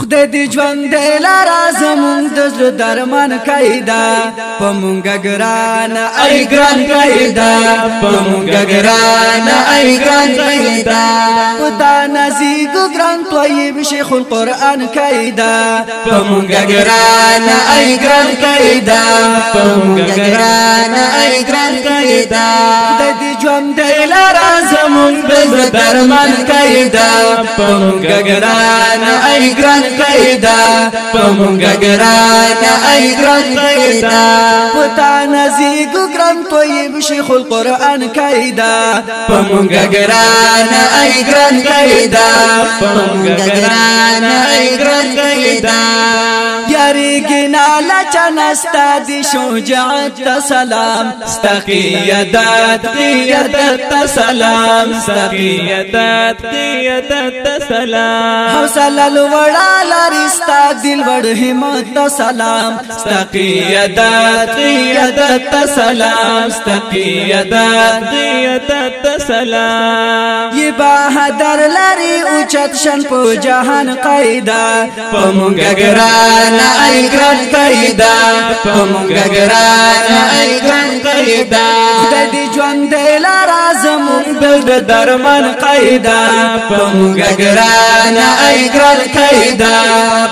خدای دی ژوند دی لارا زمون د زړه درمان کایدا پمونګ ګران، ای ګران کایدا پمونګ ګران، ای ګران کایدا پتا نزیګ ګران طیب، شیخ القران کایدا پمونګ ګران، ای ګران کایدا پمونګ ګران، ای ګران کایدا خدای دی ژوند دی زمون د زړه درمان کایدا پمونګ ګران ای ګران قیدا پمونگا گرانا ای گران قیدا پتا نزیگو گران طیب شیخ القرآن قیدا پمونگا گرانا ای گران قیدا پمونگا گرانا ای گران قیدا یاری گنا لچنستا دی شجاعت سلام. استقیدت قیدت سلام. استقیدت قیدت سلام. حوصلہ لوڑا لرستا دل وڑ ہمت سلام. استقیدت قیدت سلام. استقیدت قیدت سلام. یہ بہادر لری اوچت شن پو جہان قیدا پمونگا گرانا ای گران قیدا پمونگا گرانا ای گران قیدا خدای دی جوان دی لارا زمون دل درمان قیدا. پمونگا گرانا ای گران قیدا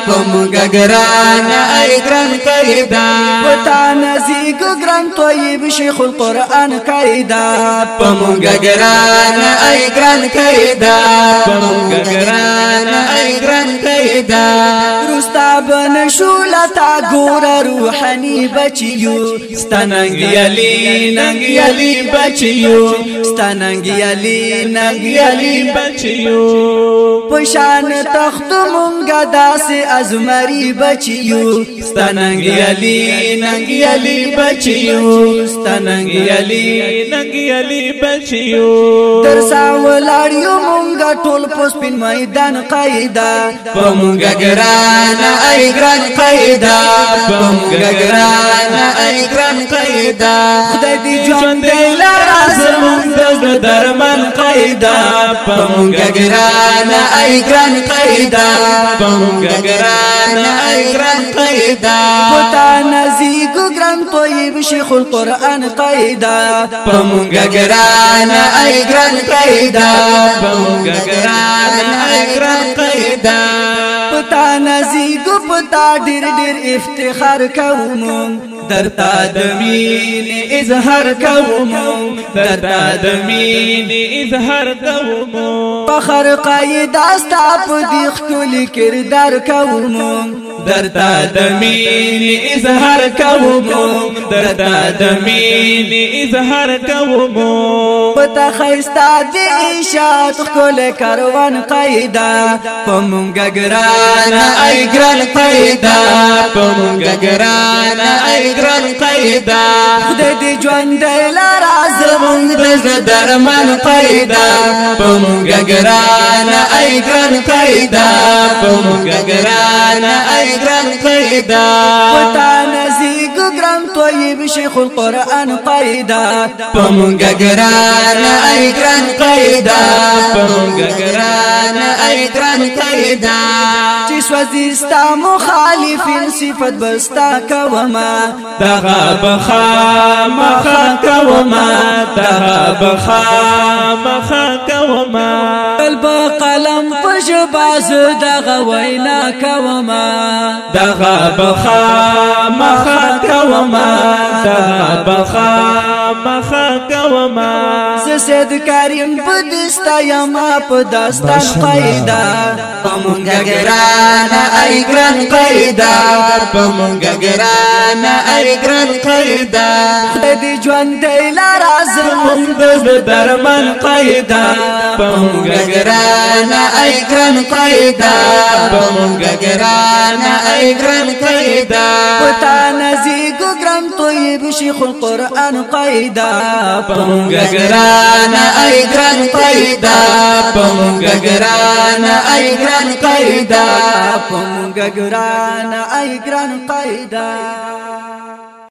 پمونگا گرانا ای گران قیدا پتا نزیگ گران طیب شیخ القرآن قیدا. پمونگا گرانا ای گران قیدا پمونگا گرانا ای گران قیدا رستا بن شولتا گور روحانی بچیو. ستننگ یلی ننگ یلی بچیو. ستننگ یلی ننگ یلی بچیو. پشان تخت مونگا داس ازمری بچیو. ستننگ یلی ننگ یلی بچیو. ستننگ یلی ننگی علی بچیو. در ساولاریو مونگا ټول پوس پین میدان قیدا پمونگا گرانا ای گران قیدا پمونگا گرانا ای گران قیدا خدای دی جون دی لارا زمون د درمان قیدا پمونگا گرانا ای گران قیدا پمونگا گرانا ای گران قیدا. پتا نزیگو گران طیب شیخ القرآن قیدا. پمونگا گرانا ای گران قیدا. پمونگا گرانا ای گران قیدا. پتا نزیگو پتا ډیر ډیر افتخار کوم درتا دمین اظهار کوم درتا دمین اظهار کومو فخر قائد استا په دیخ کلی کردار کوم درتا دمین اظهار کوم درتا دمین اظهار کومو پتا خیستا دی اشات کل کاروان قیدا۔ پمونگا گرانا ای گران قیدا۔ پمونگا گرانا ای گران قیدا۔ دی جوان دی لارا زمونگ دز درمان قیدا پمونگا گرانا ای گران قیدا پمونگا گرانا ای گران پیدا پتا نزیگو گران طیب شیخ القرآن قیدا پمونگا گرانا ای گران قیدا پمونگا گرانا ای گران قیدا چی سوزیستا مخالفین صفت بستا کوما دغا بخا مخا کوما دغا بخا مخا کوما قلب قلم باز دغه وینا کوما دغه بخا مخا کوما دغا بخا مخا کوما. سید کریم پدستا یما پدستان قیدا پمونگا گرانا ای گران قیدا پمونگا گرانا ای گران دی جوان دی لارا زمون د درمان قیدا پمونگا گرانا ای گران قیدا پمونگا گرانا ای گران قیدا پتا نزیگو گران طیب شیخ القرآن قیدا پمونگا گرانا ای گران قیدا پمونگا گرانا ای گران قیدا پمونگا گرانا ای گران قیدا